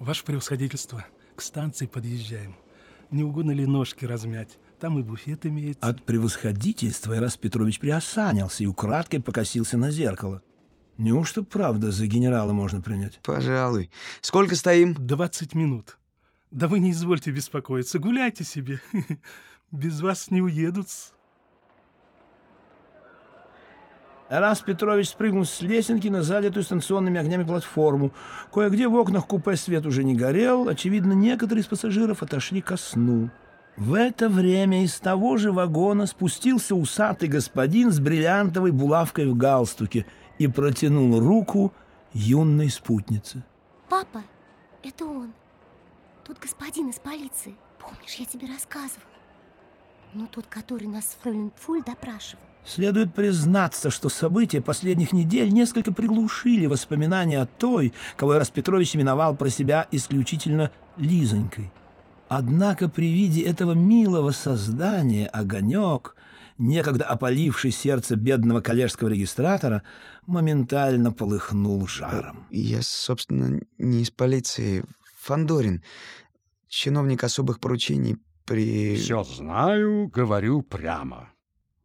Ваше превосходительство, к станции подъезжаем. Не угодно ли ножки размять? Там и буфет имеется. От превосходительства Ирас Петрович приосанился и украдкой покосился на зеркало. Неужто правда за генерала можно принять? Пожалуй. Сколько стоим? Двадцать минут. Да вы не извольте беспокоиться, гуляйте себе. Без вас не уедут. Раз Петрович спрыгнул с лесенки на залитую станционными огнями платформу. Кое-где в окнах купе свет уже не горел. Очевидно, некоторые из пассажиров отошли ко сну. В это время из того же вагона спустился усатый господин с бриллиантовой булавкой в галстуке и протянул руку юной спутнице. Папа, это он. Тот господин из полиции. Помнишь, я тебе рассказывала? Ну, тот, который нас с Фролин Фуль допрашивал. Следует признаться, что события последних недель несколько приглушили воспоминания о той, кого Ирас Петрович именовал про себя исключительно Лизонькой. Однако при виде этого милого создания огонек, некогда опаливший сердце бедного коллежского регистратора, моментально полыхнул жаром. Я, собственно, не из полиции. Фандорин, чиновник особых поручений при... Все знаю, говорю прямо.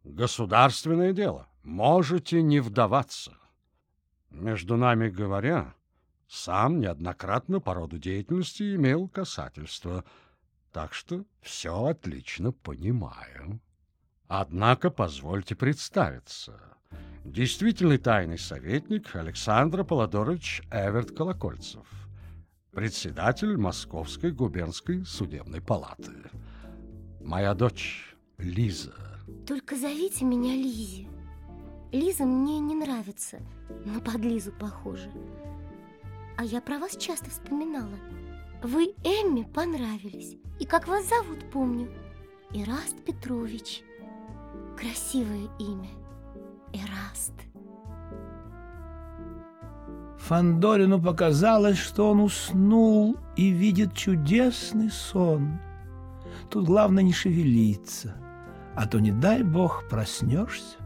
Государственное дело. Можете не вдаваться. Между нами говоря, сам неоднократно по роду деятельности имел касательство, так что все отлично понимаю. Однако позвольте представиться. Действительный тайный советник Александр Полодорович Эверт Колокольцев, председатель Московской губернской судебной палаты. Моя дочь Лиза только зовите меня Лизи. Лиза мне не нравится, но под Лизу похоже. А я про вас часто вспоминала. Вы Эмме понравились. И как вас зовут, помню. Ираст Петрович. Красивое имя. Ираст. Фандорину показалось, что он уснул и видит чудесный сон. Тут главное не шевелиться – а то, не дай бог, проснешься